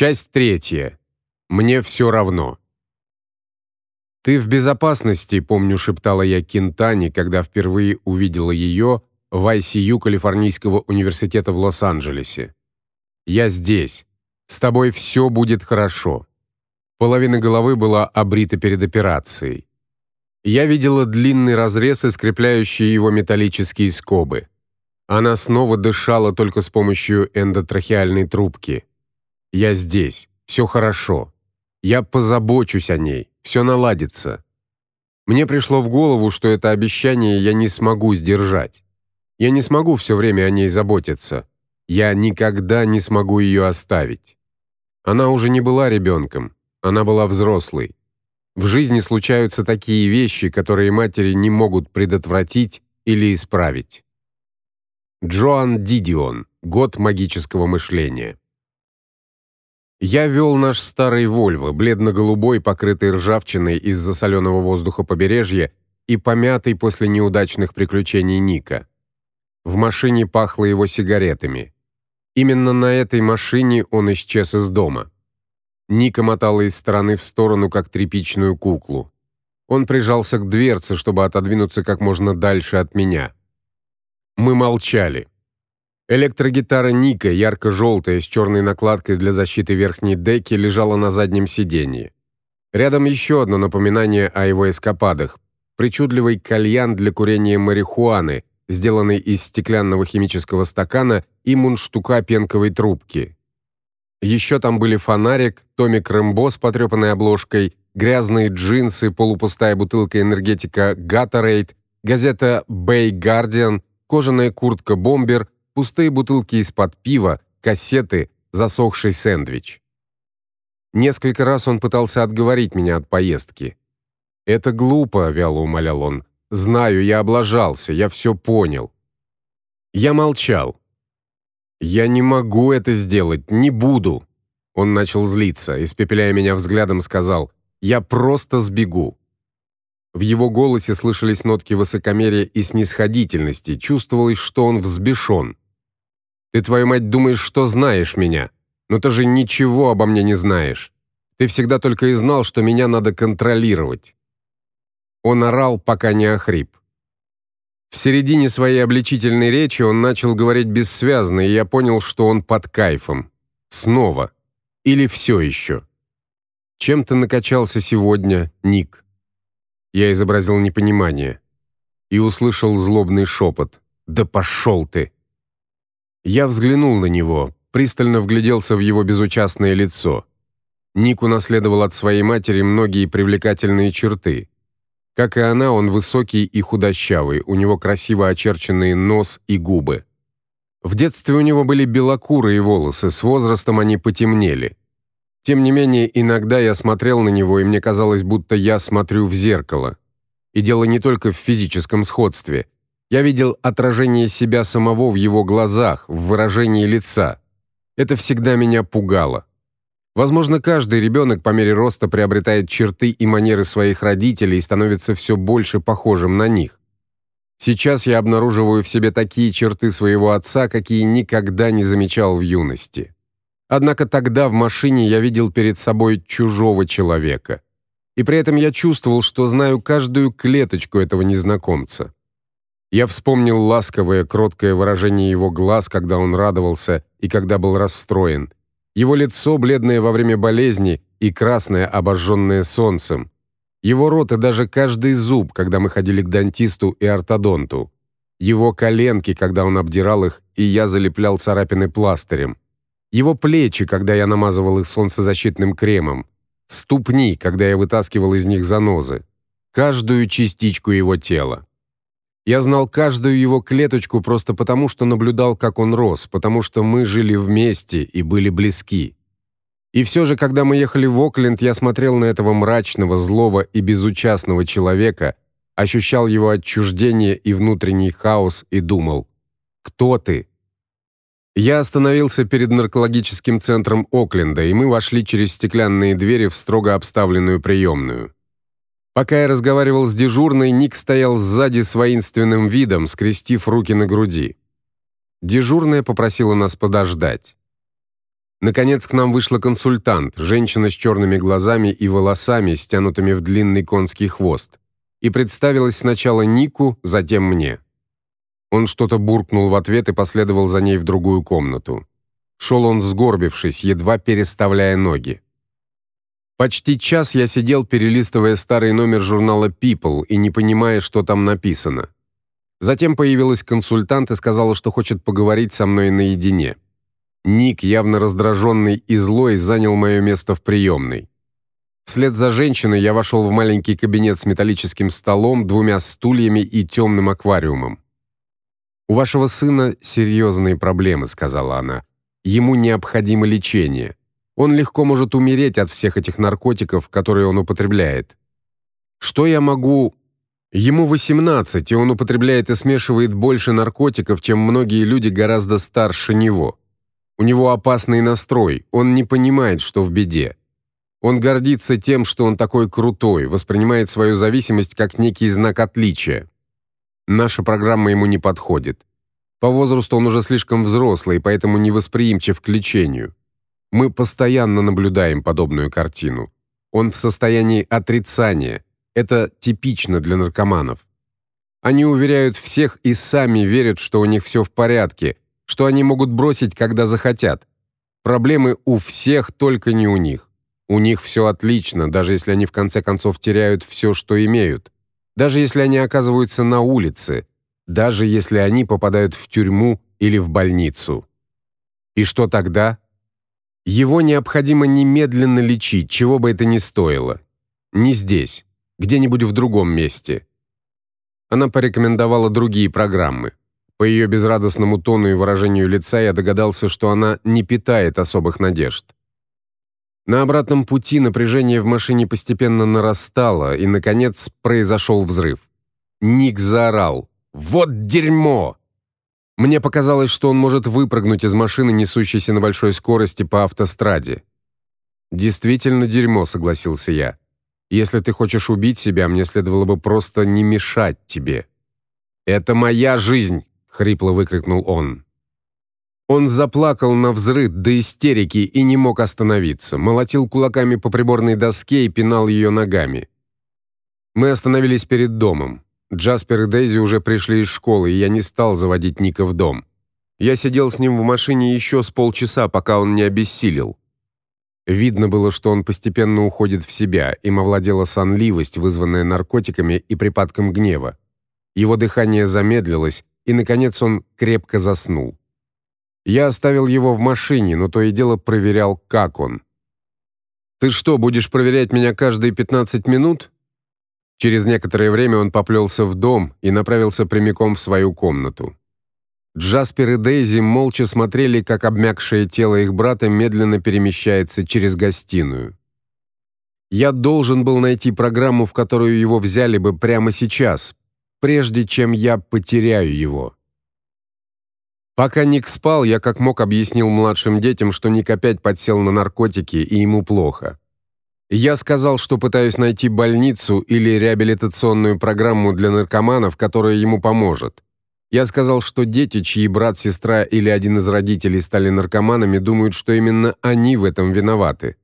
Часть третья. Мне все равно. Ты в безопасности, помню, шептала я Кентани, когда впервые увидела ее в ICU Калифорнийского университета в Лос-Анджелесе. Я здесь. С тобой все будет хорошо. Половина головы была обрита перед операцией. Я видела длинный разрез и скрепляющие его металлические скобы. Она снова дышала только с помощью эндотрахеальной трубки. Я здесь. Все хорошо. Я позабочусь о ней. Все наладится. Мне пришло в голову, что это обещание я не смогу сдержать. Я не смогу все время о ней заботиться. Я никогда не смогу ее оставить. Она уже не была ребенком, она была взрослой. В жизни случаются такие вещи, которые матери не могут предотвратить или исправить. Джоан Дидион. Год магического мышления. Я вел наш старый Volvo, бледно-голубой, покрытый ржавчиной из-за соленого воздуха побережья и помятый после неудачных приключений Ника. В машине пахло его сигаретами. Именно на этой машине он исчез из дома. Ника мотала из стороны в сторону, как тряпичную куклу. Он прижался к дверце, чтобы отодвинуться как можно дальше от меня. Мы молчали. Электрогитара Ника, ярко-желтая, с черной накладкой для защиты верхней деки, лежала на заднем сиденье. Рядом еще одно напоминание о его эскападах. Причудливый кальян для курения марихуаны, сделанный из стеклянного химического стакана и мундштука пенковой трубки. Еще там были фонарик, томик Рэмбо с потрепанной обложкой, грязные джинсы, полупустая бутылка энергетика Gatorade, газета Bay Guardian, кожаная куртка Бомбер – пустые бутылки из-под пива, кассеты, засохший сэндвич. Несколько раз он пытался отговорить меня от поездки. Это глупо, вяло умолял он. Знаю, я облажался, я все понял. Я молчал. Я не могу это сделать, не буду. Он начал злиться, испепеляя меня взглядом, сказал: "Я просто сбегу". В его голосе слышались нотки высокомерия и снисходительности, чувствовалось, что он взбешен. Ты, твою мать, думаешь, что знаешь меня, но ты же ничего обо мне не знаешь. Ты всегда только и знал, что меня надо контролировать. Он орал, пока не охрип. В середине своей обличительной речи он начал говорить бессвязно, и я понял, что он под кайфом. Снова. Или все еще. Чем ты накачался сегодня, Ник? Я изобразил непонимание и услышал злобный шепот. Да пошел ты. Я взглянул на него, пристально вгляделся в его безучастное лицо. Ник унаследовал от своей матери многие привлекательные черты. Как и она, он высокий и худощавый, у него красиво очерченные нос и губы. В детстве у него были белокурые волосы, с возрастом они потемнели. Тем не менее, иногда я смотрел на него, и мне казалось, будто я смотрю в зеркало. И дело не только в физическом сходстве – я видел отражение себя самого в его глазах, в выражении лица. Это всегда меня пугало. Возможно, каждый ребенок по мере роста приобретает черты и манеры своих родителей и становится все больше похожим на них. Сейчас я обнаруживаю в себе такие черты своего отца, какие никогда не замечал в юности. Однако тогда в машине я видел перед собой чужого человека. И при этом я чувствовал, что знаю каждую клеточку этого незнакомца. Я вспомнил ласковое, кроткое выражение его глаз, когда он радовался и когда был расстроен. Его лицо, бледное во время болезни и красное, обожженное солнцем. Его рот и даже каждый зуб, когда мы ходили к дантисту и ортодонту. Его коленки, когда он обдирал их, и я залеплял царапины пластырем. Его плечи, когда я намазывал их солнцезащитным кремом. Ступни, когда я вытаскивал из них занозы. Каждую частичку его тела. Я знал каждую его клеточку просто потому, что наблюдал, как он рос, потому что мы жили вместе и были близки. И все же, когда мы ехали в Окленд, я смотрел на этого мрачного, злого и безучастного человека, ощущал его отчуждение и внутренний хаос и думал: "Кто ты?" Я остановился перед наркологическим центром Окленда, и мы вошли через стеклянные двери в строго обставленную приемную. Пока я разговаривал с дежурной, Ник стоял сзади с воинственным видом, скрестив руки на груди. Дежурная попросила нас подождать. Наконец к нам вышла консультант, женщина с черными глазами и волосами, стянутыми в длинный конский хвост, и представилась сначала Нику, затем мне. Он что-то буркнул в ответ и последовал за ней в другую комнату. Шел он сгорбившись, едва переставляя ноги. Почти час я сидел, перелистывая старый номер журнала People и не понимая, что там написано. Затем появилась консультант и сказала, что хочет поговорить со мной наедине. Ник, явно раздраженный и злой, занял мое место в приемной. Вслед за женщиной я вошел в маленький кабинет с металлическим столом, двумя стульями и темным аквариумом. У вашего сына серьезные проблемы, сказала она. Ему необходимо лечение. Он легко может умереть от всех этих наркотиков, которые он употребляет. Что я могу Ему 18, и он употребляет и смешивает больше наркотиков, чем многие люди гораздо старше него. У него опасный настрой, он не понимает, что в беде. Он гордится тем, что он такой крутой, воспринимает свою зависимость как некий знак отличия. Наша программа ему не подходит. По возрасту он уже слишком взрослый, поэтому невосприимчив к лечению. Мы постоянно наблюдаем подобную картину. Он в состоянии отрицания. Это типично для наркоманов. Они уверяют всех и сами верят, что у них все в порядке, что они могут бросить, когда захотят. Проблемы у всех, только не у них. У них все отлично, даже если они в конце концов теряют все, что имеют. Даже если они оказываются на улице, даже если они попадают в тюрьму или в больницу. И что тогда? Его необходимо немедленно лечить, чего бы это ни стоило. Не здесь, где-нибудь в другом месте. Она порекомендовала другие программы. По ее безрадостному тону и выражению лица я догадался, что она не питает особых надежд. На обратном пути напряжение в машине постепенно нарастало, и наконец произошел взрыв. Ник заорал: "Вот дерьмо!" Мне показалось, что он может выпрыгнуть из машины, несущейся на большой скорости по автостраде. Действительно дерьмо, согласился я. Если ты хочешь убить себя, мне следовало бы просто не мешать тебе. Это моя жизнь, хрипло выкрикнул он. Он заплакал на взрыд до истерики и не мог остановиться. Молотил кулаками по приборной доске и пинал ее ногами. Мы остановились перед домом. Джаспер и Дейзи уже пришли из школы, и я не стал заводить Ника в дом. Я сидел с ним в машине еще с полчаса, пока он не обессилел. Видно было, что он постепенно уходит в себя, им овладела сонливость, вызванная наркотиками и припадком гнева. Его дыхание замедлилось, и наконец он крепко заснул. Я оставил его в машине, но то и дело проверял, как он. Ты что, будешь проверять меня каждые 15 минут? Через некоторое время он поплелся в дом и направился прямиком в свою комнату. Джаспер и Дейзи молча смотрели, как обмякшее тело их брата медленно перемещается через гостиную. Я должен был найти программу, в которую его взяли бы прямо сейчас, прежде чем я потеряю его. Пока Ник спал, я как мог объяснил младшим детям, что Ник опять подсел на наркотики и ему плохо. Я сказал, что пытаюсь найти больницу или реабилитационную программу для наркоманов, которая ему поможет. Я сказал, что дети, чьи брат, сестра или один из родителей стали наркоманами, думают, что именно они в этом виноваты.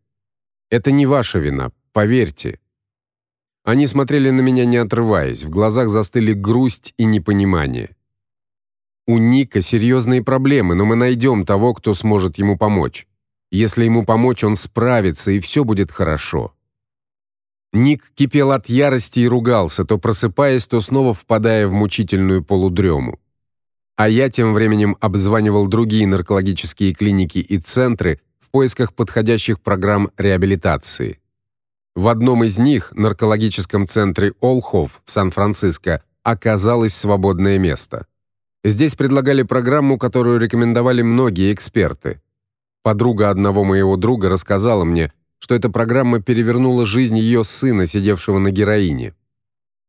Это не ваша вина, поверьте. Они смотрели на меня не отрываясь, в глазах застыли грусть и непонимание. У Ника серьезные проблемы, но мы найдем того, кто сможет ему помочь. Если ему помочь, он справится, и все будет хорошо. Ник кипел от ярости и ругался, то просыпаясь, то снова впадая в мучительную полудрему. А я тем временем обзванивал другие наркологические клиники и центры в поисках подходящих программ реабилитации. В одном из них, наркологическом центре Олхов в Сан-Франциско, оказалось свободное место. Здесь предлагали программу, которую рекомендовали многие эксперты. Подруга одного моего друга рассказала мне, что эта программа перевернула жизнь ее сына, сидевшего на героине.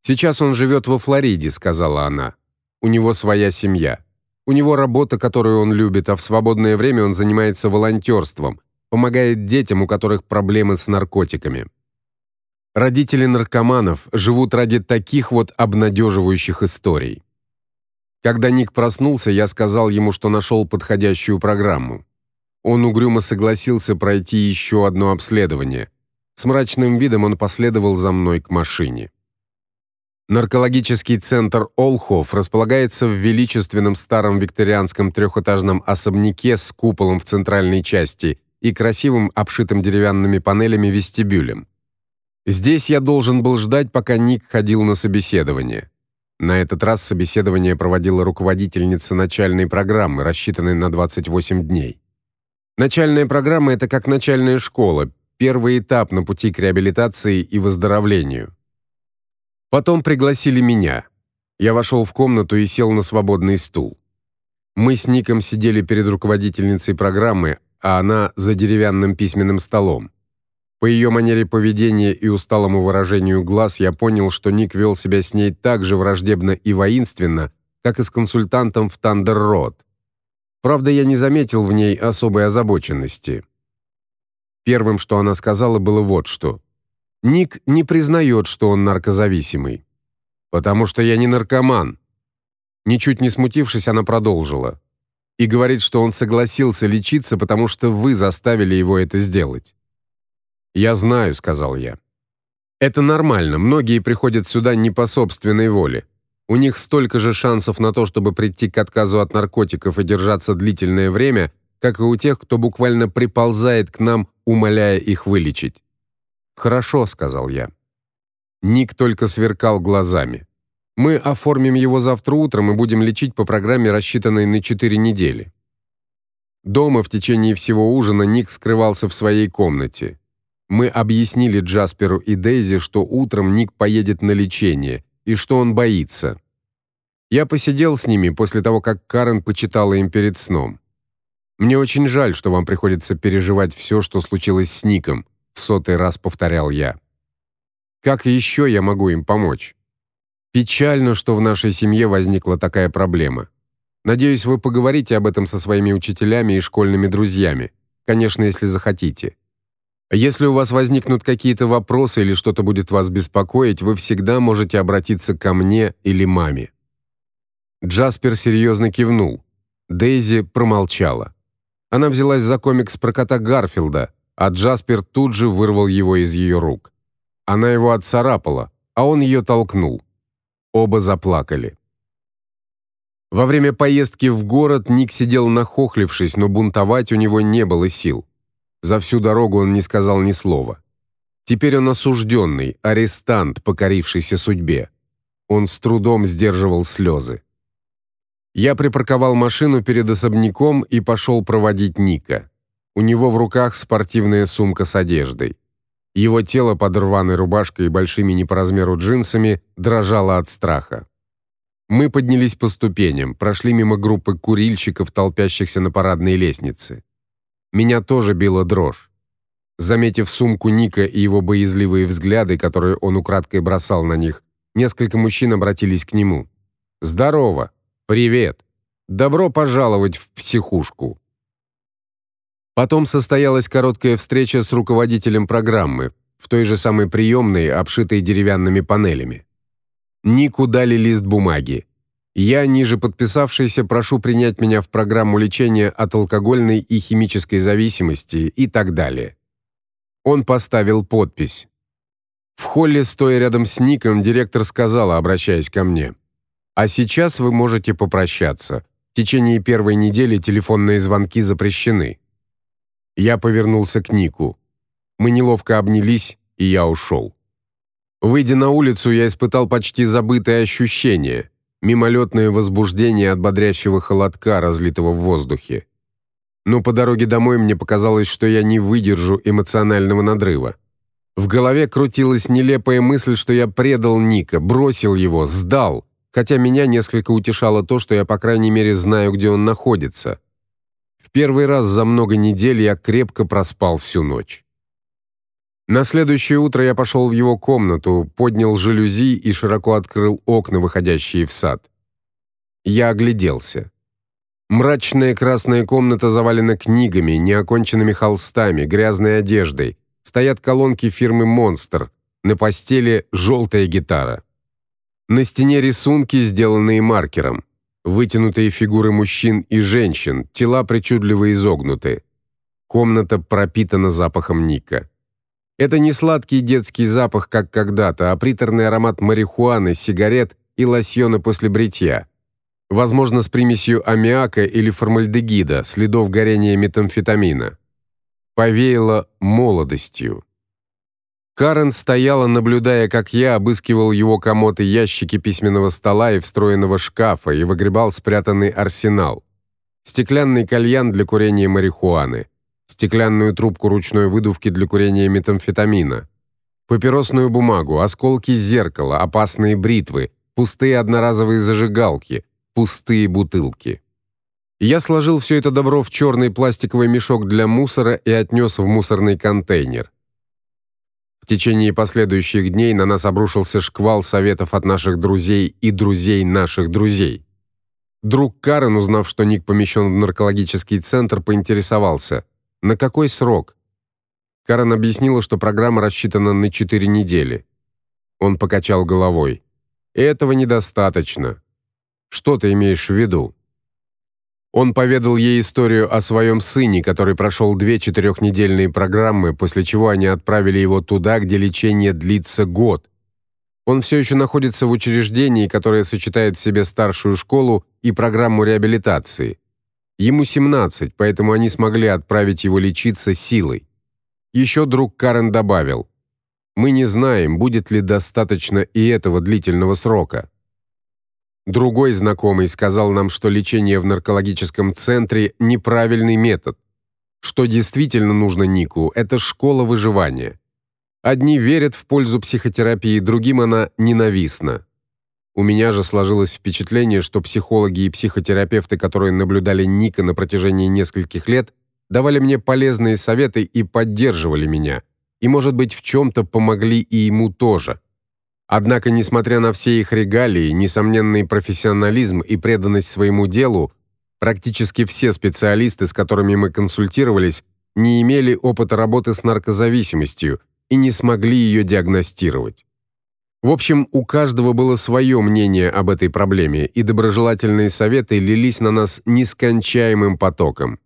Сейчас он живет во Флориде, сказала она. У него своя семья. У него работа, которую он любит, а в свободное время он занимается волонтерством, помогает детям, у которых проблемы с наркотиками. Родители наркоманов живут ради таких вот обнадеживающих историй. Когда Ник проснулся, я сказал ему, что нашел подходящую программу. Он угрюмо согласился пройти еще одно обследование. С мрачным видом он последовал за мной к машине. Наркологический центр Олхоф располагается в величественном старом викторианском трехэтажном особняке с куполом в центральной части и красивым обшитым деревянными панелями вестибюлем. Здесь я должен был ждать, пока Ник ходил на собеседование. На этот раз собеседование проводила руководительница начальной программы, рассчитанной на 28 дней. Начальная программа это как начальная школа, первый этап на пути к реабилитации и выздоровлению. Потом пригласили меня. Я вошел в комнату и сел на свободный стул. Мы с Ником сидели перед руководительницей программы, а она за деревянным письменным столом. По ее манере поведения и усталому выражению глаз я понял, что Ник вел себя с ней так же враждебно и воинственно, как и с консультантом в Тандер-Род. Правда, я не заметил в ней особой озабоченности. Первым, что она сказала, было вот что: Ник не признает, что он наркозависимый. Потому что я не наркоман. Ничуть не смутившись, она продолжила и говорит, что он согласился лечиться, потому что вы заставили его это сделать. Я знаю, сказал я. Это нормально, многие приходят сюда не по собственной воле. У них столько же шансов на то, чтобы прийти к отказу от наркотиков и держаться длительное время, как и у тех, кто буквально приползает к нам, умоляя их вылечить. Хорошо, сказал я. Ник только сверкал глазами. Мы оформим его завтра утром и будем лечить по программе, рассчитанной на 4 недели. Дома в течение всего ужина Ник скрывался в своей комнате. Мы объяснили Джасперу и Дейзи, что утром Ник поедет на лечение и что он боится. Я посидел с ними после того, как Карен почитала им перед сном. Мне очень жаль, что вам приходится переживать все, что случилось с Ником, в сотый раз повторял я. Как еще я могу им помочь? Печально, что в нашей семье возникла такая проблема. Надеюсь, вы поговорите об этом со своими учителями и школьными друзьями. Конечно, если захотите. Если у вас возникнут какие-то вопросы или что-то будет вас беспокоить, вы всегда можете обратиться ко мне или маме. Джаспер серьезно кивнул. Дейзи промолчала. Она взялась за комикс про кота Гарфилда, а Джаспер тут же вырвал его из ее рук. Она его отцарапала, а он ее толкнул. Оба заплакали. Во время поездки в город Ник сидел нахохлившись, но бунтовать у него не было сил. За всю дорогу он не сказал ни слова. Теперь он осужденный, арестант, покорившийся судьбе. Он с трудом сдерживал слезы. Я припарковал машину перед особняком и пошел проводить Ника. У него в руках спортивная сумка с одеждой. Его тело под рваной рубашкой и большими не по размеру джинсами дрожало от страха. Мы поднялись по ступеням, прошли мимо группы курильщиков, толпящихся на парадной лестнице. Меня тоже била дрожь. Заметив сумку Ника и его боязливые взгляды, которые он украдкой бросал на них, несколько мужчин обратились к нему. «Здорово! Привет! Добро пожаловать в психушку!» Потом состоялась короткая встреча с руководителем программы в той же самой приемной, обшитой деревянными панелями. Нику дали лист бумаги. Я, ниже подписавшийся, прошу принять меня в программу лечения от алкогольной и химической зависимости и так далее. Он поставил подпись. В холле, стоя рядом с Ником, директор сказала, обращаясь ко мне: "А сейчас вы можете попрощаться. В течение первой недели телефонные звонки запрещены". Я повернулся к Нику. Мы неловко обнялись, и я ушел. Выйдя на улицу, я испытал почти забытое ощущение, мимолетное возбуждение от бодрящего холодка, разлитого в воздухе. Но по дороге домой мне показалось, что я не выдержу эмоционального надрыва. В голове крутилась нелепая мысль, что я предал Ника, бросил его, сдал, хотя меня несколько утешало то, что я по крайней мере знаю, где он находится. В первый раз за много недель я крепко проспал всю ночь. На следующее утро я пошел в его комнату, поднял жалюзи и широко открыл окна, выходящие в сад. Я огляделся. Мрачная красная комната завалена книгами, неоконченными холстами, грязной одеждой. Стоят колонки фирмы Monster. На постели желтая гитара. На стене рисунки, сделанные маркером. Вытянутые фигуры мужчин и женщин, тела причудливо изогнуты. Комната пропитана запахом Ника. Это не сладкий детский запах, как когда-то, а приторный аромат марихуаны, сигарет и лосьона после бритья. Возможно, с примесью аммиака или формальдегида, следов горения метамфетамина. Повеяло молодостью. Карен стояла, наблюдая, как я обыскивал его комод и ящики письменного стола и встроенного шкафа и выгребал спрятанный арсенал. Стеклянный кальян для курения марихуаны, стеклянную трубку ручной выдувки для курения метамфетамина, папиросную бумагу, осколки зеркала, опасные бритвы, пустые одноразовые зажигалки, пустые бутылки. Я сложил все это добро в черный пластиковый мешок для мусора и отнес в мусорный контейнер. В течение последующих дней на нас обрушился шквал советов от наших друзей и друзей наших друзей. Друг Карен, узнав, что Ник помещен в наркологический центр, поинтересовался: на какой срок? Карен объяснила, что программа рассчитана на 4 недели. Он покачал головой. Этого недостаточно. Что ты имеешь в виду? Он поведал ей историю о своем сыне, который прошел две четырехнедельные программы, после чего они отправили его туда, где лечение длится год. Он все еще находится в учреждении, которое сочетает в себе старшую школу и программу реабилитации. Ему 17, поэтому они смогли отправить его лечиться силой. Еще друг Карен добавил: "Мы не знаем, будет ли достаточно и этого длительного срока". Другой знакомый сказал нам, что лечение в наркологическом центре неправильный метод. Что действительно нужно Нику это школа выживания. Одни верят в пользу психотерапии, другим она ненавистна. У меня же сложилось впечатление, что психологи и психотерапевты, которые наблюдали Ника на протяжении нескольких лет, давали мне полезные советы и поддерживали меня, и, может быть, в чем то помогли и ему тоже. Однако, несмотря на все их регалии, несомненный профессионализм и преданность своему делу, практически все специалисты, с которыми мы консультировались, не имели опыта работы с наркозависимостью и не смогли ее диагностировать. В общем, у каждого было свое мнение об этой проблеме, и доброжелательные советы лились на нас нескончаемым потоком.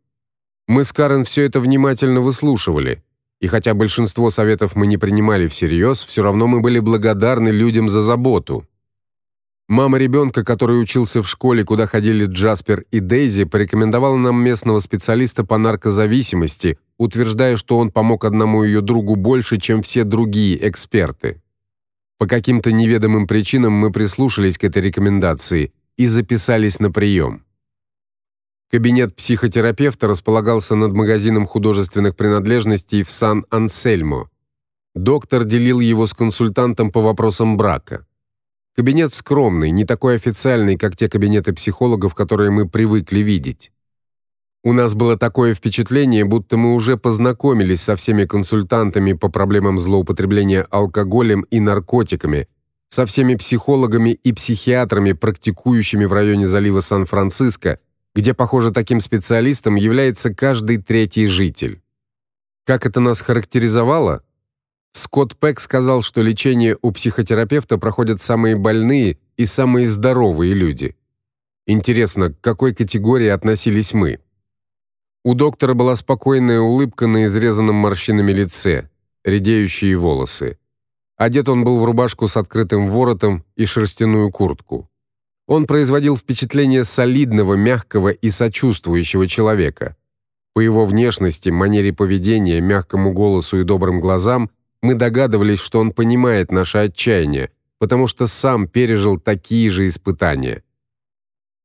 Мы с Карен все это внимательно выслушивали, и хотя большинство советов мы не принимали всерьез, все равно мы были благодарны людям за заботу. Мама ребенка, который учился в школе, куда ходили Джаспер и Дейзи, порекомендовала нам местного специалиста по наркозависимости, утверждая, что он помог одному ее другу больше, чем все другие эксперты. По каким-то неведомым причинам мы прислушались к этой рекомендации и записались на прием. Кабинет психотерапевта располагался над магазином художественных принадлежностей в Сан-Ансельмо. Доктор делил его с консультантом по вопросам брака. Кабинет скромный, не такой официальный, как те кабинеты психологов, которые мы привыкли видеть. У нас было такое впечатление, будто мы уже познакомились со всеми консультантами по проблемам злоупотребления алкоголем и наркотиками, со всеми психологами и психиатрами, практикующими в районе залива Сан-Франциско, где, похоже, таким специалистом является каждый третий житель. Как это нас характеризовало? Скотт Пэк сказал, что лечение у психотерапевта проходят самые больные и самые здоровые люди. Интересно, к какой категории относились мы? У доктора была спокойная улыбка на изрезанном морщинами лице, редеющие волосы. Одет он был в рубашку с открытым воротом и шерстяную куртку. Он производил впечатление солидного, мягкого и сочувствующего человека. По его внешности, манере поведения, мягкому голосу и добрым глазам мы догадывались, что он понимает наше отчаяние, потому что сам пережил такие же испытания.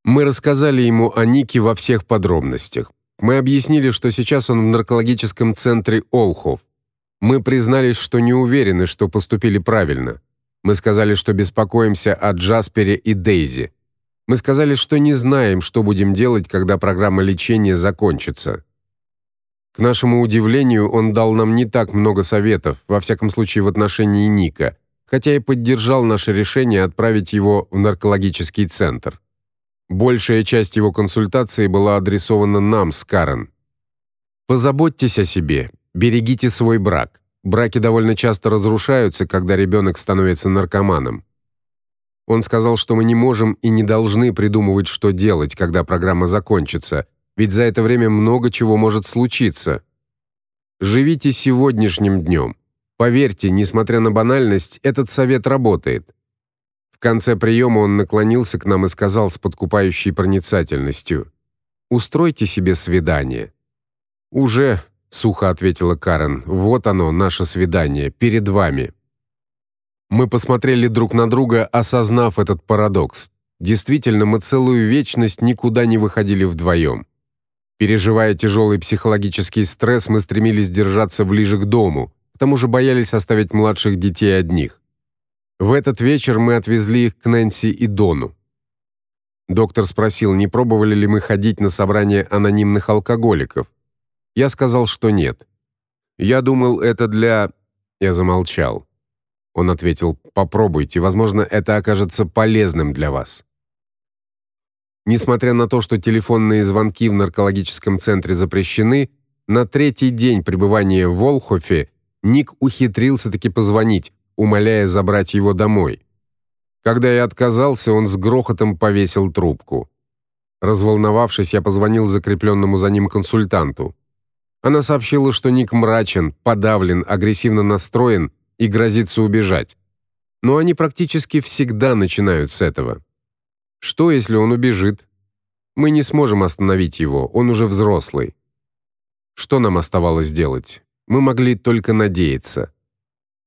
Мы рассказали ему о Нике во всех подробностях. Мы объяснили, что сейчас он в наркологическом центре Олхов. Мы признались, что не уверены, что поступили правильно. Мы сказали, что беспокоимся о Джаспере и Дейзи. Мы сказали, что не знаем, что будем делать, когда программа лечения закончится. К нашему удивлению, он дал нам не так много советов, во всяком случае в отношении Ника, хотя и поддержал наше решение отправить его в наркологический центр. Большая часть его консультации была адресована нам с Карен. Позаботьтесь о себе, берегите свой брак. Браки довольно часто разрушаются, когда ребенок становится наркоманом. Он сказал, что мы не можем и не должны придумывать, что делать, когда программа закончится, ведь за это время много чего может случиться. Живите сегодняшним днем. Поверьте, несмотря на банальность, этот совет работает. В конце приема он наклонился к нам и сказал с подкупающей проницательностью: "Устройте себе свидание". "Уже", сухо ответила Карен. "Вот оно, наше свидание перед вами". Мы посмотрели друг на друга, осознав этот парадокс. Действительно, мы целую вечность никуда не выходили вдвоем. Переживая тяжелый психологический стресс, мы стремились держаться ближе к дому. К тому же боялись оставить младших детей одних. В этот вечер мы отвезли их к Нэнси и Дону. Доктор спросил, не пробовали ли мы ходить на собрание анонимных алкоголиков. Я сказал, что нет. Я думал, это для Я замолчал. Он ответил: "Попробуйте, возможно, это окажется полезным для вас". Несмотря на то, что телефонные звонки в наркологическом центре запрещены, на третий день пребывания в Волхофе Ник ухитрился таки позвонить, умоляя забрать его домой. Когда я отказался, он с грохотом повесил трубку. Разволновавшись, я позвонил закрепленному за ним консультанту. Она сообщила, что Ник мрачен, подавлен, агрессивно настроен и грозится убежать. Но они практически всегда начинают с этого. Что, если он убежит? Мы не сможем остановить его, он уже взрослый. Что нам оставалось делать? Мы могли только надеяться.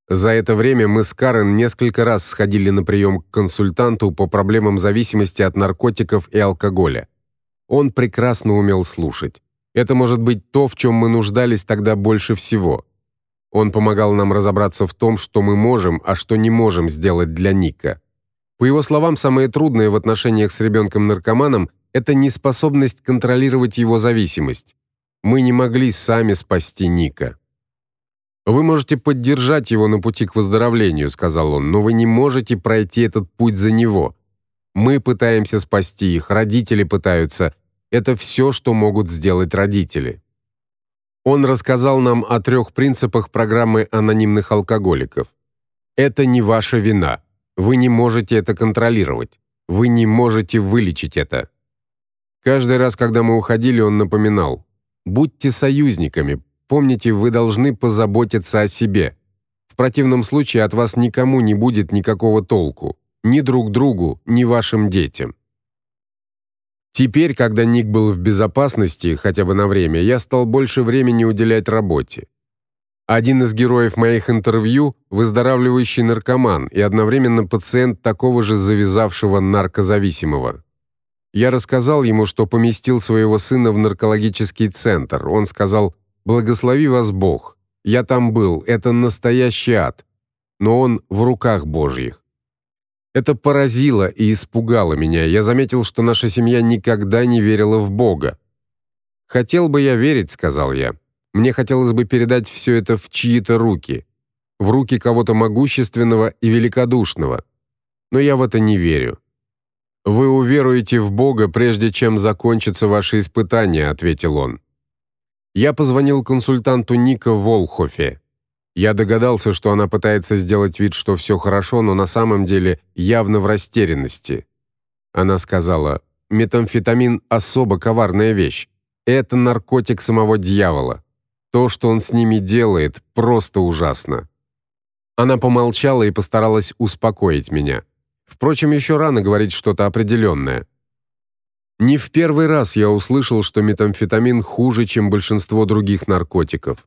За это время мы с Карен несколько раз сходили на прием к консультанту по проблемам зависимости от наркотиков и алкоголя. Он прекрасно умел слушать. Это может быть то, в чем мы нуждались тогда больше всего. Он помогал нам разобраться в том, что мы можем, а что не можем сделать для Ника. По его словам, самое трудное в отношениях с ребенком-наркоманом это неспособность контролировать его зависимость. Мы не могли сами спасти Ника. Вы можете поддержать его на пути к выздоровлению, сказал он, но вы не можете пройти этот путь за него. Мы пытаемся спасти их, родители пытаются. Это все, что могут сделать родители. Он рассказал нам о трех принципах программы анонимных алкоголиков. Это не ваша вина. Вы не можете это контролировать. Вы не можете вылечить это. Каждый раз, когда мы уходили, он напоминал: "Будьте союзниками, Помните, вы должны позаботиться о себе. В противном случае от вас никому не будет никакого толку, ни друг другу, ни вашим детям. Теперь, когда Ник был в безопасности, хотя бы на время, я стал больше времени уделять работе. Один из героев моих интервью выздоравливающий наркоман и одновременно пациент такого же завязавшего наркозависимого. Я рассказал ему, что поместил своего сына в наркологический центр. Он сказал: Благослови вас Бог. Я там был, это настоящий ад, но он в руках Божьих. Это поразило и испугало меня. Я заметил, что наша семья никогда не верила в Бога. Хотел бы я верить, сказал я. Мне хотелось бы передать все это в чьи-то руки, в руки кого-то могущественного и великодушного. Но я в это не верю. Вы уверуете в Бога прежде чем закончатся ваши испытания, ответил он. Я позвонил консультанту Ника Волхофе. Я догадался, что она пытается сделать вид, что все хорошо, но на самом деле явно в растерянности. Она сказала: "Метамфетамин особо коварная вещь. Это наркотик самого дьявола. То, что он с ними делает, просто ужасно". Она помолчала и постаралась успокоить меня. Впрочем, еще рано говорить что-то определенное. Не в первый раз я услышал, что метамфетамин хуже, чем большинство других наркотиков.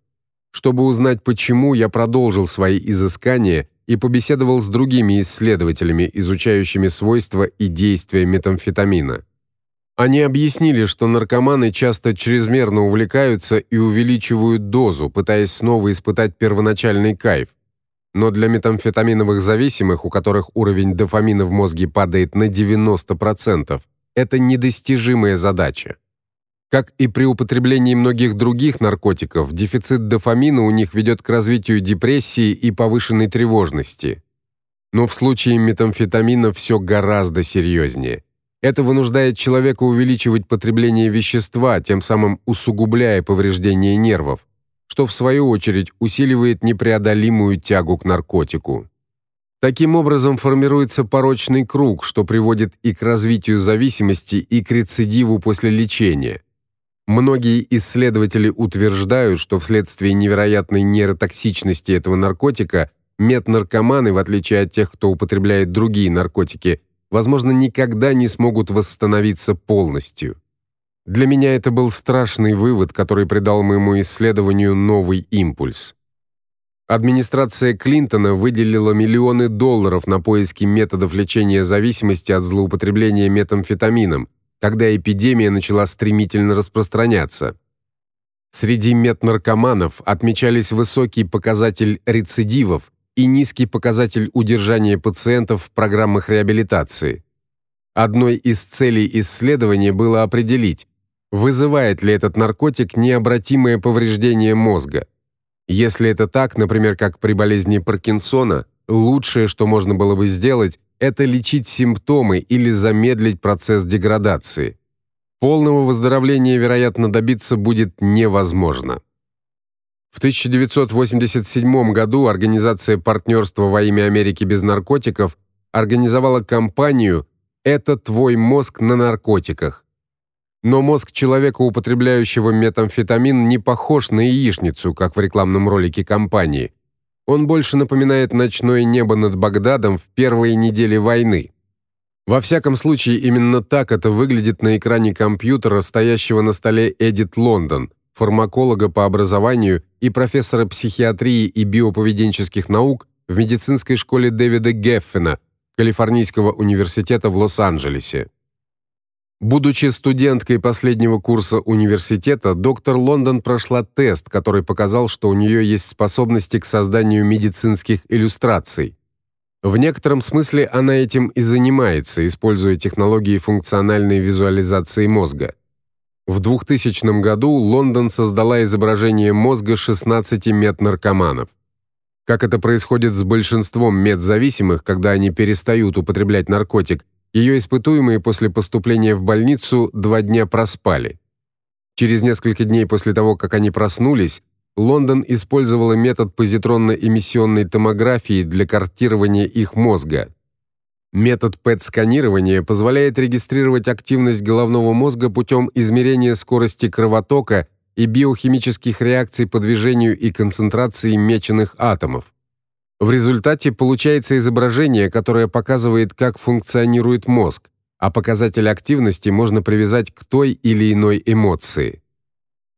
Чтобы узнать почему, я продолжил свои изыскания и побеседовал с другими исследователями, изучающими свойства и действия метамфетамина. Они объяснили, что наркоманы часто чрезмерно увлекаются и увеличивают дозу, пытаясь снова испытать первоначальный кайф. Но для метамфетаминовых зависимых, у которых уровень дофамина в мозге падает на 90%, это недостижимая задача. Как и при употреблении многих других наркотиков, дефицит дофамина у них ведет к развитию депрессии и повышенной тревожности. Но в случае метамфетамина все гораздо серьезнее. Это вынуждает человека увеличивать потребление вещества, тем самым усугубляя повреждение нервов, что в свою очередь усиливает непреодолимую тягу к наркотику. Таким образом формируется порочный круг, что приводит и к развитию зависимости, и к рецидиву после лечения. Многие исследователи утверждают, что вследствие невероятной нейротоксичности этого наркотика меднаркоманы, в отличие от тех, кто употребляет другие наркотики, возможно, никогда не смогут восстановиться полностью. Для меня это был страшный вывод, который придал моему исследованию новый импульс. Администрация Клинтона выделила миллионы долларов на поиски методов лечения зависимости от злоупотребления метамфетамином, когда эпидемия начала стремительно распространяться. Среди меднаркоманов отмечались высокий показатель рецидивов и низкий показатель удержания пациентов в программах реабилитации. Одной из целей исследования было определить, вызывает ли этот наркотик необратимое повреждение мозга. Если это так, например, как при болезни Паркинсона, лучшее, что можно было бы сделать, это лечить симптомы или замедлить процесс деградации. Полного выздоровления, вероятно, добиться будет невозможно. В 1987 году организация партнерства во имя Америки без наркотиков организовала кампанию Это твой мозг на наркотиках. Но мозг человека, употребляющего метамфетамин, не похож на яичницу, как в рекламном ролике компании. Он больше напоминает ночное небо над Багдадом в первые недели войны. Во всяком случае, именно так это выглядит на экране компьютера, стоящего на столе Эдит Лондон, фармаколога по образованию и профессора психиатрии и биоповеденческих наук в медицинской школе Дэвида Геффена Калифорнийского университета в Лос-Анджелесе. Будучи студенткой последнего курса университета, доктор Лондон прошла тест, который показал, что у нее есть способности к созданию медицинских иллюстраций. В некотором смысле она этим и занимается, используя технологии функциональной визуализации мозга. В 2000 году Лондон создала изображение мозга 16 меднаркоманов. Как это происходит с большинством медзависимых, когда они перестают употреблять наркотик, ее испытуемые после поступления в больницу два дня проспали. Через несколько дней после того, как они проснулись, Лондон использовала метод позитронно-эмиссионной томографии для картирования их мозга. Метод ПЭТ-сканирования позволяет регистрировать активность головного мозга путем измерения скорости кровотока и биохимических реакций по движению и концентрации меченых атомов. В результате получается изображение, которое показывает, как функционирует мозг, а показатель активности можно привязать к той или иной эмоции.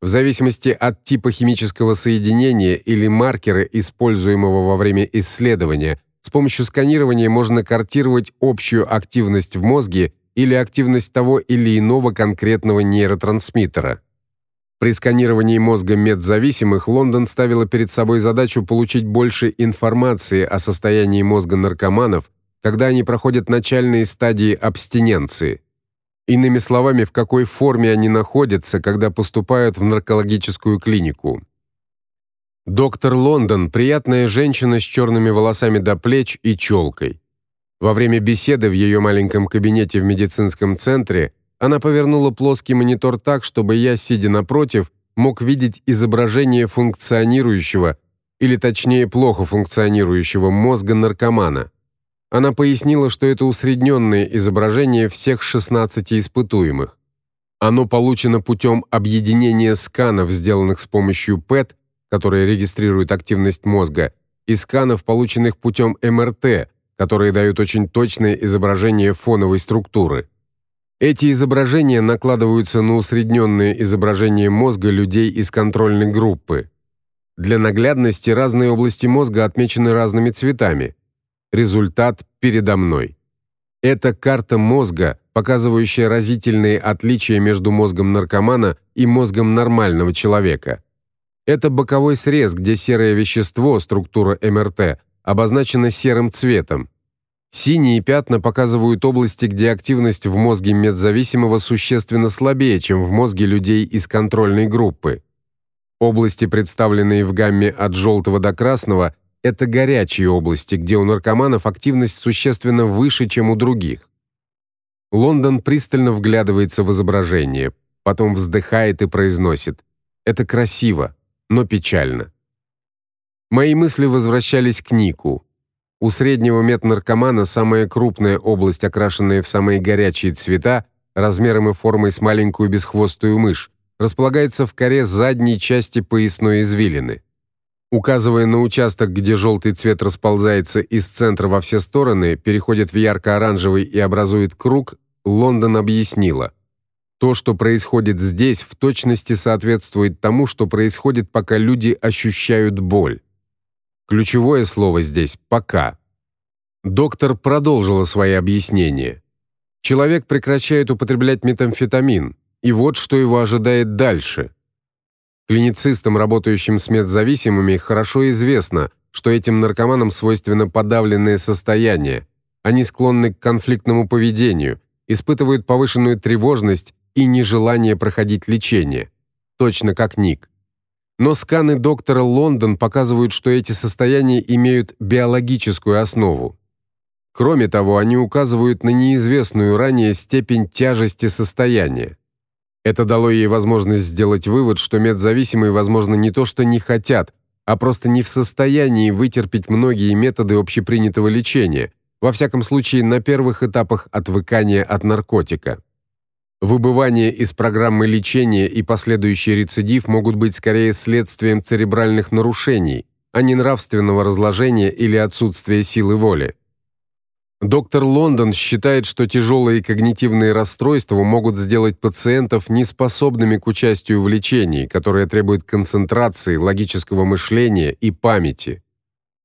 В зависимости от типа химического соединения или маркера, используемого во время исследования, с помощью сканирования можно картировать общую активность в мозге или активность того или иного конкретного нейротрансмиттера. При сканировании мозга медзависимых Лондон ставила перед собой задачу получить больше информации о состоянии мозга наркоманов, когда они проходят начальные стадии абстиненции. Иными словами, в какой форме они находятся, когда поступают в наркологическую клинику. Доктор Лондон приятная женщина с черными волосами до плеч и челкой. Во время беседы в ее маленьком кабинете в медицинском центре она повернула плоский монитор так, чтобы я, сидя напротив, мог видеть изображение функционирующего или точнее плохо функционирующего мозга наркомана. Она пояснила, что это усредненное изображение всех 16 испытуемых. Оно получено путем объединения сканов, сделанных с помощью ПЭТ, которые регистрируют активность мозга, и сканов, полученных путем МРТ, которые дают очень точное изображение фоновой структуры. Эти изображения накладываются на усредненные изображения мозга людей из контрольной группы. Для наглядности разные области мозга отмечены разными цветами. Результат передо мной. Это карта мозга, показывающая разительные отличия между мозгом наркомана и мозгом нормального человека. Это боковой срез, где серое вещество, структура МРТ, обозначено серым цветом. Синие пятна показывают области, где активность в мозге медзависимого существенно слабее, чем в мозге людей из контрольной группы. Области, представленные в гамме от желтого до красного, это горячие области, где у наркоманов активность существенно выше, чем у других. Лондон пристально вглядывается в изображение, потом вздыхает и произносит: "Это красиво, но печально". Мои мысли возвращались к Нику. У среднего меднаркомана самая крупная область, окрашенная в самые горячие цвета, размером и формой с маленькую бесхвостую мышь, располагается в коре задней части поясной извилины. Указывая на участок, где желтый цвет расползается из центра во все стороны, переходит в ярко-оранжевый и образует круг, Лондон объяснила: то, что происходит здесь, в точности соответствует тому, что происходит, пока люди ощущают боль. Ключевое слово здесь пока. Доктор продолжила свои объяснения. Человек прекращает употреблять метамфетамин, и вот что его ожидает дальше. Клиницистам, работающим с медзависимыми, хорошо известно, что этим наркоманам свойственно подавленное состояние. Они склонны к конфликтному поведению, испытывают повышенную тревожность и нежелание проходить лечение, точно как Ник. Но сканы доктора Лондон показывают, что эти состояния имеют биологическую основу. Кроме того, они указывают на неизвестную ранее степень тяжести состояния. Это дало ей возможность сделать вывод, что медзависимые, возможно, не то что не хотят, а просто не в состоянии вытерпеть многие методы общепринятого лечения, во всяком случае на первых этапах отвыкания от наркотика. Выбывание из программы лечения и последующий рецидив могут быть скорее следствием церебральных нарушений, а не нравственного разложения или отсутствия силы воли. Доктор Лондон считает, что тяжелые когнитивные расстройства могут сделать пациентов неспособными к участию в лечении, которое требует концентрации, логического мышления и памяти.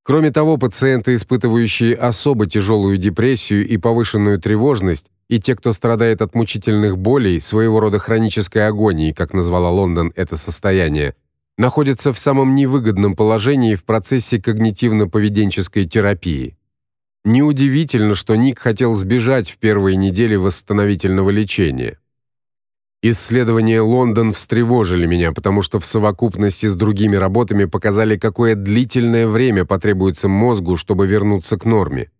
Кроме того, пациенты, испытывающие особо тяжелую депрессию и повышенную тревожность, и те, кто страдает от мучительных болей, своего рода хронической агонии, как назвала Лондон это состояние, находятся в самом невыгодном положении в процессе когнитивно-поведенческой терапии. Неудивительно, что Ник хотел сбежать в первые недели восстановительного лечения. Исследования Лондон встревожили меня, потому что в совокупности с другими работами показали, какое длительное время потребуется мозгу, чтобы вернуться к норме,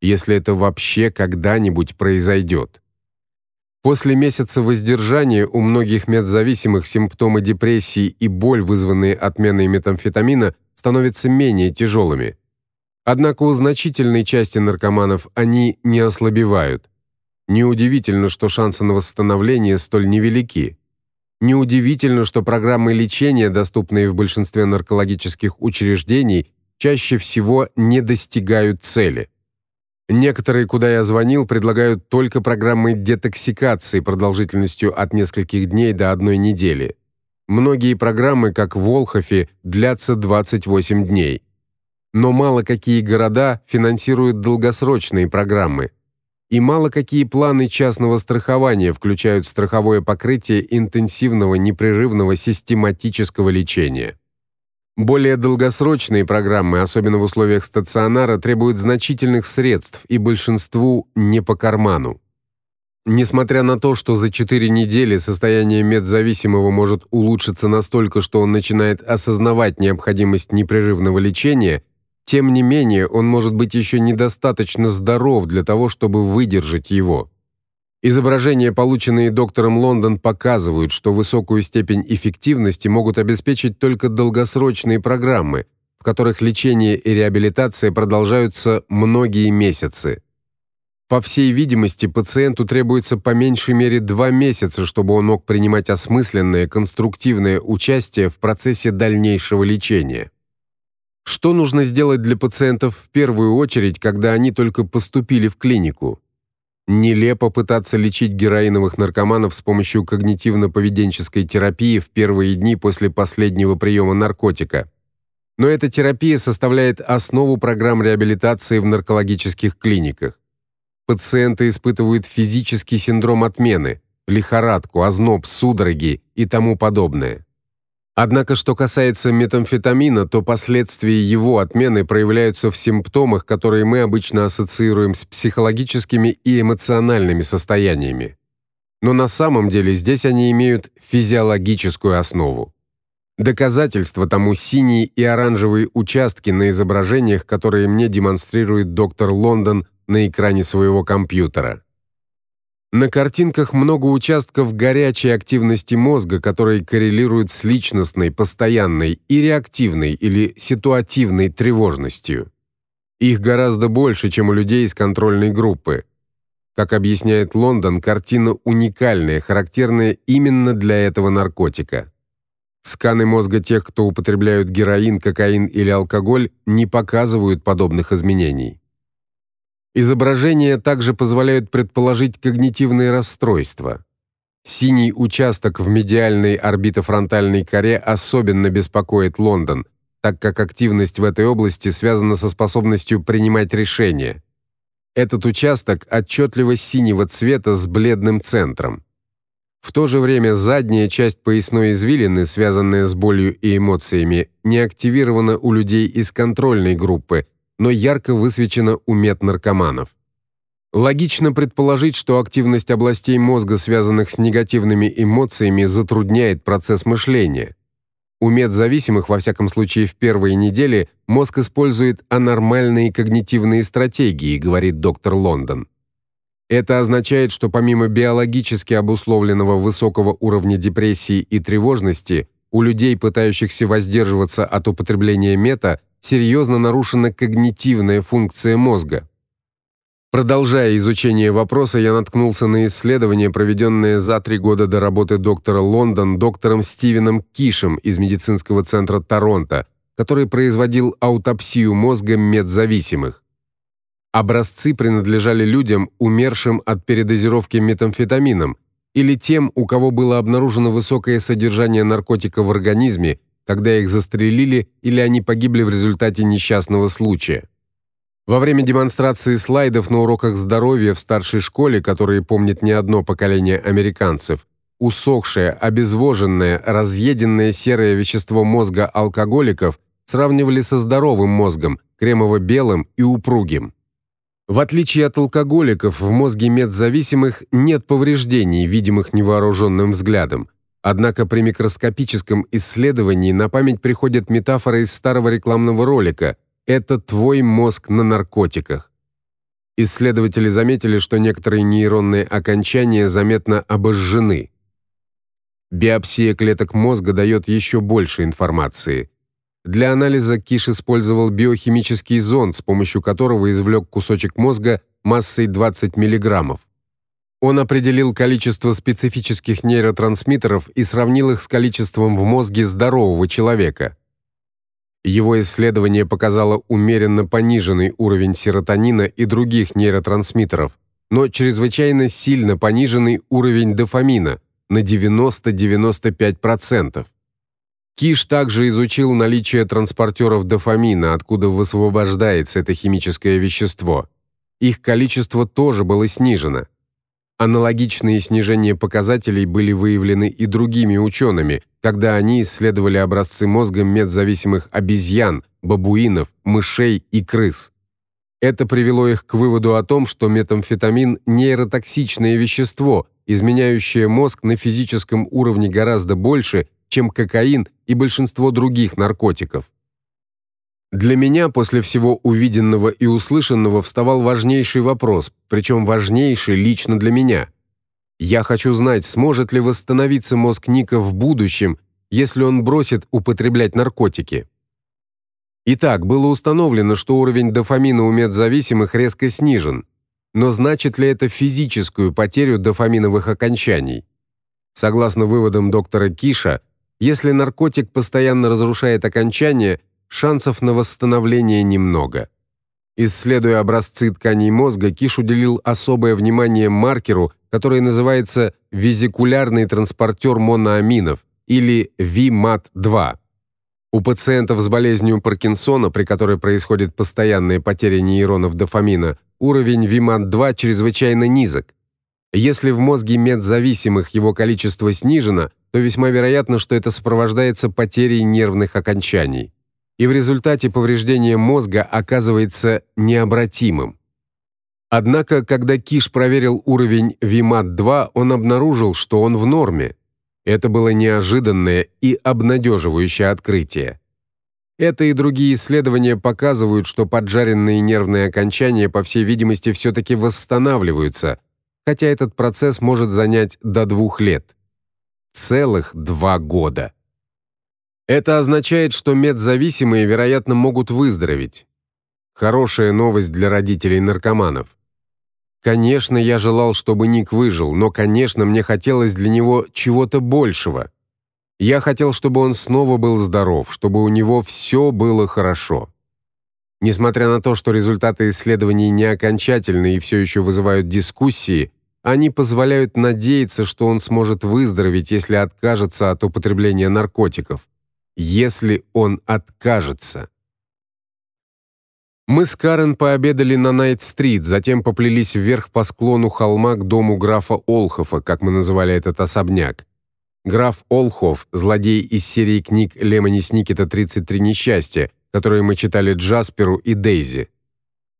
если это вообще когда-нибудь произойдет. После месяца воздержания у многих медзависимых симптомы депрессии и боль, вызванные отменой метамфетамина, становятся менее тяжелыми. Однако у значительной части наркоманов они не ослабевают. Неудивительно, что шансы на восстановление столь невелики. Неудивительно, что программы лечения, доступные в большинстве наркологических учреждений, чаще всего не достигают цели. Некоторые, куда я звонил, предлагают только программы детоксикации продолжительностью от нескольких дней до одной недели. Многие программы, как в Волхофе, длятся 28 дней но мало какие города финансируют долгосрочные программы. И мало какие планы частного страхования включают страховое покрытие интенсивного непрерывного систематического лечения. Более долгосрочные программы, особенно в условиях стационара, требуют значительных средств и большинству не по карману. Несмотря на то, что за 4 недели состояние медзависимого может улучшиться настолько, что он начинает осознавать необходимость непрерывного лечения, тем не менее, он может быть еще недостаточно здоров для того, чтобы выдержать его. Изображения, полученные доктором Лондон, показывают, что высокую степень эффективности могут обеспечить только долгосрочные программы, в которых лечение и реабилитация продолжаются многие месяцы. По всей видимости, пациенту требуется по меньшей мере два месяца, чтобы он мог принимать осмысленное, конструктивное участие в процессе дальнейшего лечения. Что нужно сделать для пациентов в первую очередь, когда они только поступили в клинику? Нелепо пытаться лечить героиновых наркоманов с помощью когнитивно-поведенческой терапии в первые дни после последнего приема наркотика. Но эта терапия составляет основу программ реабилитации в наркологических клиниках. Пациенты испытывают физический синдром отмены, лихорадку, озноб, судороги и тому подобное. Однако, что касается метамфетамина, то последствия его отмены проявляются в симптомах, которые мы обычно ассоциируем с психологическими и эмоциональными состояниями. Но на самом деле здесь они имеют физиологическую основу. Доказательство тому синие и оранжевые участки на изображениях, которые мне демонстрирует доктор Лондон на экране своего компьютера. На картинках много участков горячей активности мозга, которые коррелируют с личностной, постоянной и реактивной или ситуативной тревожностью. Их гораздо больше, чем у людей из контрольной группы. Как объясняет Лондон, картина уникальная, характерная именно для этого наркотика. Сканы мозга тех, кто употребляют героин, кокаин или алкоголь, не показывают подобных изменений. Изображения также позволяют предположить когнитивные расстройства. Синий участок в медиальной орбитофронтальной коре особенно беспокоит Лондон, так как активность в этой области связана со способностью принимать решения. Этот участок отчетливо синего цвета с бледным центром. В то же время задняя часть поясной извилины, связанная с болью и эмоциями, не активирована у людей из контрольной группы, но ярко высвечена у меднаркоманов. Логично предположить, что активность областей мозга, связанных с негативными эмоциями, затрудняет процесс мышления. У медзависимых, во всяком случае в первые недели, мозг использует анормальные когнитивные стратегии, говорит доктор Лондон. Это означает, что помимо биологически обусловленного высокого уровня депрессии и тревожности, у людей, пытающихся воздерживаться от употребления мета, серьезно нарушена когнитивная функция мозга. Продолжая изучение вопроса, я наткнулся на исследование, проведенное за три года до работы доктора Лондон доктором Стивеном Кишем из медицинского центра Торонто, который производил аутопсию мозга медзависимых. Образцы принадлежали людям, умершим от передозировки метамфетамином, или тем, у кого было обнаружено высокое содержание наркотика в организме, когда их застрелили или они погибли в результате несчастного случая. Во время демонстрации слайдов на уроках здоровья в старшей школе, которые помнит не одно поколение американцев, усохшее, обезвоженное, разъеденное серое вещество мозга алкоголиков сравнивали со здоровым мозгом, кремово-белым и упругим. В отличие от алкоголиков, в мозге медзависимых нет повреждений, видимых невооруженным взглядом. Однако при микроскопическом исследовании на память приходят метафоры из старого рекламного ролика – это твой мозг на наркотиках. Исследователи заметили, что некоторые нейронные окончания заметно обожжены. Биопсия клеток мозга дает еще больше информации. Для анализа Киш использовал биохимический зонд, с помощью которого извлек кусочек мозга массой 20 мг. Он определил количество специфических нейротрансмиттеров и сравнил их с количеством в мозге здорового человека. Его исследование показало умеренно пониженный уровень серотонина и других нейротрансмиттеров, но чрезвычайно сильно пониженный уровень дофамина на 90-95%. Киш также изучил наличие транспортеров дофамина, откуда высвобождается это химическое вещество. Их количество тоже было снижено. Аналогичные снижения показателей были выявлены и другими учеными, когда они исследовали образцы мозга медзависимых обезьян, бабуинов, мышей и крыс. Это привело их к выводу о том, что метамфетамин нейротоксичное вещество, изменяющее мозг на физическом уровне гораздо больше, чем кокаин и большинство других наркотиков. Для меня после всего увиденного и услышанного вставал важнейший вопрос, причем важнейший лично для меня – я хочу знать, сможет ли восстановиться мозг Ника в будущем, если он бросит употреблять наркотики. Итак, было установлено, что уровень дофамина у медзависимых резко снижен. Но значит ли это физическую потерю дофаминовых окончаний? Согласно выводам доктора Киша, если наркотик постоянно разрушает окончания, шансов на восстановление немного. Исследуя образцы тканей мозга, Киш уделил особое внимание маркеру, который называется везикулярный транспортер моноаминов или VMAT2. У пациентов с болезнью Паркинсона, при которой происходит постоянная потеря нейронов дофамина, уровень VMAT2 чрезвычайно низок. Если в мозге медзависимых его количество снижено, то весьма вероятно, что это сопровождается потерей нервных окончаний. И в результате повреждение мозга оказывается необратимым. Однако, когда Киш проверил уровень VMAT2, он обнаружил, что он в норме. Это было неожиданное и обнадеживающее открытие. Это и другие исследования показывают, что поджаренные нервные окончания, по всей видимости, все таки восстанавливаются, хотя этот процесс может занять до двух лет. Целых два года. Это означает, что медзависимые, вероятно, могут выздороветь. Хорошая новость для родителей наркоманов. Конечно, я желал, чтобы Ник выжил, но, конечно, мне хотелось для него чего-то большего. Я хотел, чтобы он снова был здоров, чтобы у него все было хорошо. Несмотря на то, что результаты исследований не окончательны и все еще вызывают дискуссии, они позволяют надеяться, что он сможет выздороветь, если откажется от употребления наркотиков. Если он откажется. Мы с Карен пообедали на Найт-стрит, затем поплелись вверх по склону холма к дому графа Олхофа, как мы называли этот особняк. Граф Олхоф, злодей из серии книг Лемони Сникета «33 несчастья», которые мы читали Джасперу и Дейзи.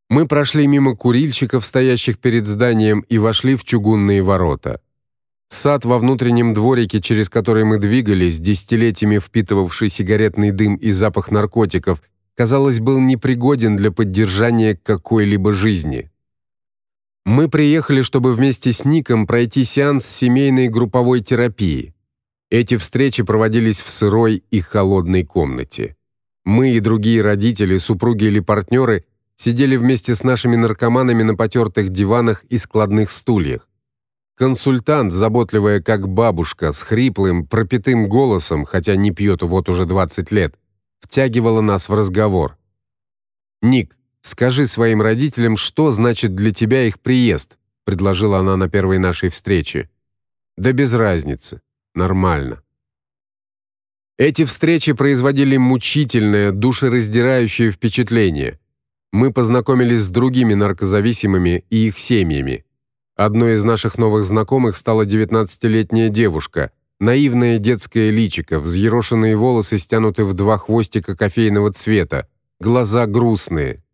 Мы прошли мимо курильщиков, стоящих перед зданием, и вошли в чугунные ворота. Сад во внутреннем дворике, через который мы двигались, десятилетиями впитывавший сигаретный дым и запах наркотиков, казалось, был непригоден для поддержания какой-либо жизни. Мы приехали, чтобы вместе с Ником пройти сеанс семейной групповой терапии. Эти встречи проводились в сырой и холодной комнате. Мы и другие родители, супруги или партнеры сидели вместе с нашими наркоманами на потертых диванах и складных стульях. Консультант, заботливая как бабушка, с хриплым, пропитым голосом, хотя не пьет вот уже 20 лет, втягивала нас в разговор. Ник, скажи своим родителям, что значит для тебя их приезд, предложила она на первой нашей встрече. Да без разницы. Нормально. Эти встречи производили мучительное, душераздирающее впечатление. Мы познакомились с другими наркозависимыми и их семьями. Одной из наших новых знакомых стала 19-летняя девушка, Наивное детское личико, взъерошенные волосы стянуты в два хвостика кофейного цвета, глаза грустные.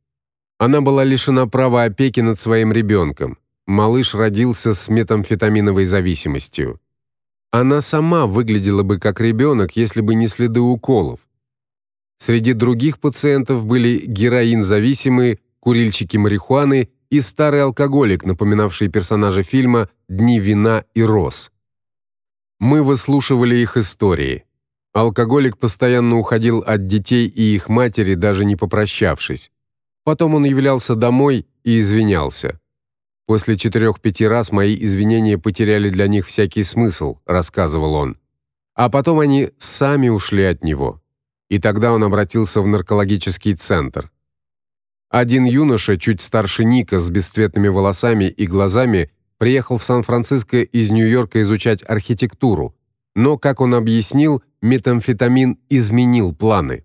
Она была лишена права опеки над своим ребенком. Малыш родился с метамфетаминовой зависимостью. Она сама выглядела бы как ребенок, если бы не следы уколов. Среди других пациентов были героин-зависимые, курильщики марихуаны и старый алкоголик, напоминавший персонажа фильма Дни вина и роз. Мы выслушивали их истории. Алкоголик постоянно уходил от детей и их матери, даже не попрощавшись. Потом он являлся домой и извинялся. После четырех-пяти раз мои извинения потеряли для них всякий смысл, рассказывал он. А потом они сами ушли от него. И тогда он обратился в наркологический центр. Один юноша, чуть старше Ника, с бесцветными волосами и глазами, приехал в Сан-Франциско из Нью-Йорка изучать архитектуру, но, как он объяснил, метамфетамин изменил планы.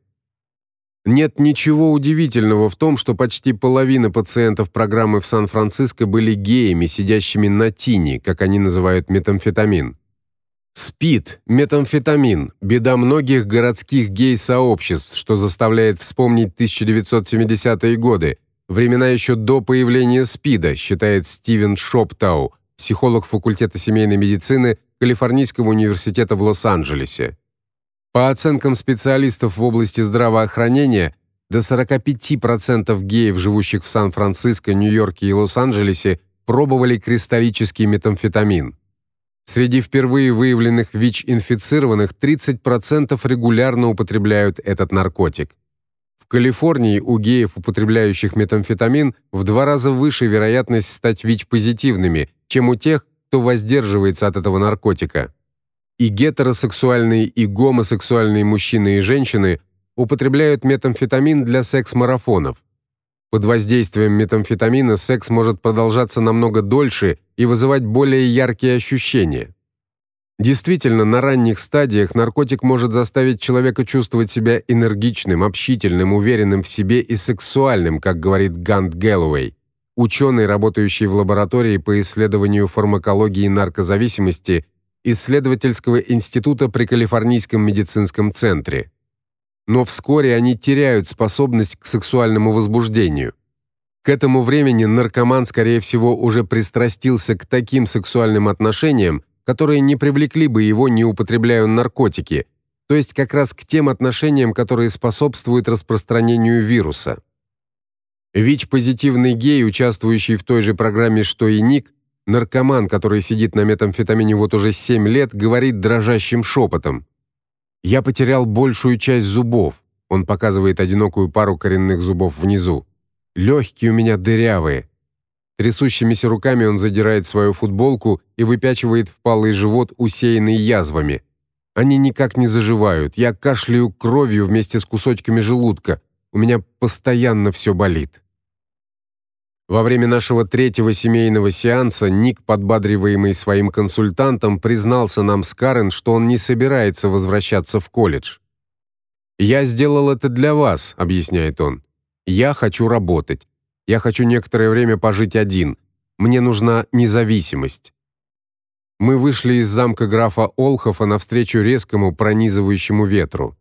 Нет ничего удивительного в том, что почти половина пациентов программы в Сан-Франциско были геями, сидящими на тине, как они называют метамфетамин. СПИД, метамфетамин беда многих городских гей-сообществ, что заставляет вспомнить 1970-е годы, времена еще до появления СПИДа, считает Стивен Шоптау, психолог факультета семейной медицины Калифорнийского университета в Лос-Анджелесе. По оценкам специалистов в области здравоохранения, до 45% геев, живущих в Сан-Франциско, Нью-Йорке и Лос-Анджелесе, пробовали кристаллический метамфетамин. Среди впервые выявленных ВИЧ-инфицированных 30% регулярно употребляют этот наркотик. Калифорнии у геев, употребляющих метамфетамин, в два раза выше вероятность стать ВИЧ-позитивными, чем у тех, кто воздерживается от этого наркотика. И гетеросексуальные, и гомосексуальные мужчины и женщины употребляют метамфетамин для секс-марафонов. Под воздействием метамфетамина секс может продолжаться намного дольше и вызывать более яркие ощущения. Действительно, на ранних стадиях наркотик может заставить человека чувствовать себя энергичным, общительным, уверенным в себе и сексуальным, как говорит Гант Гэллоуэй, ученый, работающий в лаборатории по исследованию фармакологии наркозависимости исследовательского института при Калифорнийском медицинском центре. Но вскоре они теряют способность к сексуальному возбуждению. К этому времени наркоман, скорее всего, уже пристрастился к таким сексуальным отношениям, которые не привлекли бы его, не употребляя наркотики, то есть как раз к тем отношениям, которые способствуют распространению вируса. ВИЧ-позитивный гей, участвующий в той же программе, что и Ник, наркоман, который сидит на метамфетамине вот уже 7 лет, говорит дрожащим шепотом. «Я потерял большую часть зубов», он показывает одинокую пару коренных зубов внизу. «Легкие у меня дырявые. Трясущимися руками он задирает свою футболку и выпячивает впалый живот, усеянный язвами. Они никак не заживают. Я кашляю кровью вместе с кусочками желудка. У меня постоянно все болит. Во время нашего третьего семейного сеанса Ник, подбадриваемый своим консультантом, признался нам с Карен, что он не собирается возвращаться в колледж. «Я сделал это для вас», — объясняет он. «Я хочу работать. Я хочу некоторое время пожить один. Мне нужна независимость». Мы вышли из замка графа Олхофа навстречу резкому пронизывающему ветру.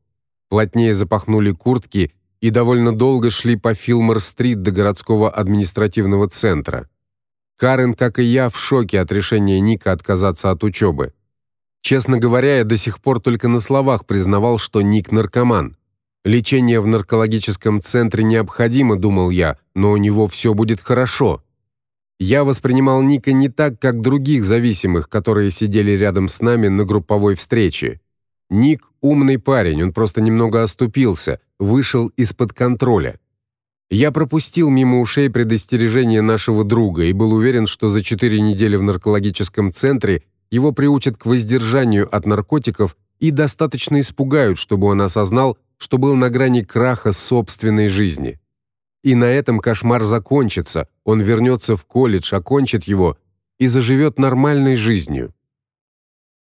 Плотнее запахнули куртки и довольно долго шли по Филмор-стрит до городского административного центра. Карен, как и я, в шоке от решения Ника отказаться от учебы. Честно говоря, я до сих пор только на словах признавал, что Ник наркоман. Лечение в наркологическом центре необходимо, думал я, но у него все будет хорошо. Я воспринимал Ника не так, как других зависимых, которые сидели рядом с нами на групповой встрече. Ник умный парень, он просто немного оступился, вышел из-под контроля. Я пропустил мимо ушей предостережение нашего друга и был уверен, что за четыре недели в наркологическом центре его приучат к воздержанию от наркотиков и достаточно испугают, чтобы он осознал, что был на грани краха собственной жизни. И на этом кошмар закончится. Он вернется в колледж, окончит его и заживет нормальной жизнью.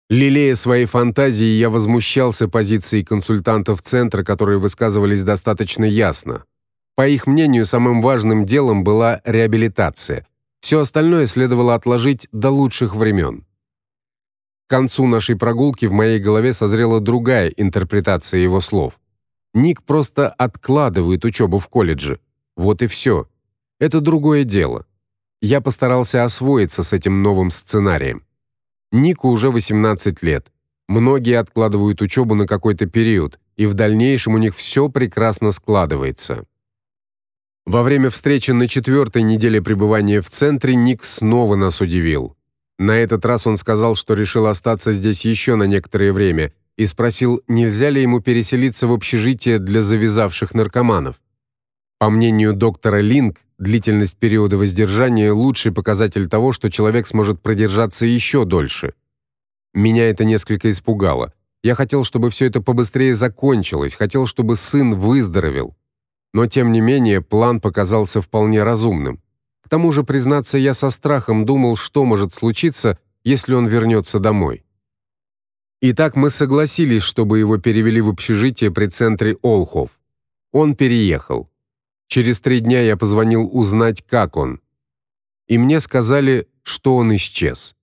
Лелея свои фантазии, я возмущался позицией консультантов центра, которые высказывались достаточно ясно. По их мнению, самым важным делом была реабилитация. Все остальное следовало отложить до лучших времен. К концу нашей прогулки в моей голове созрела другая интерпретация его слов. Ник просто откладывает учебу в колледже. Вот и все. Это другое дело. Я постарался освоиться с этим новым сценарием. Нику уже 18 лет. Многие откладывают учебу на какой-то период, и в дальнейшем у них все прекрасно складывается. Во время встречи на четвертой неделе пребывания в центре Ник снова нас удивил. На этот раз он сказал, что решил остаться здесь еще на некоторое время и спросил, нельзя ли ему переселиться в общежитие для завязавших наркоманов. По мнению доктора Линк, длительность периода воздержания лучший показатель того, что человек сможет продержаться еще дольше. Меня это несколько испугало. Я хотел, чтобы все это побыстрее закончилось, хотел, чтобы сын выздоровел. Но тем не менее, план показался вполне разумным. К тому же, признаться, я со страхом думал, что может случиться, если он вернется домой. Итак, мы согласились, чтобы его перевели в общежитие при центре Олхов. Он переехал. Через три дня я позвонил узнать, как он. И мне сказали, что он исчез.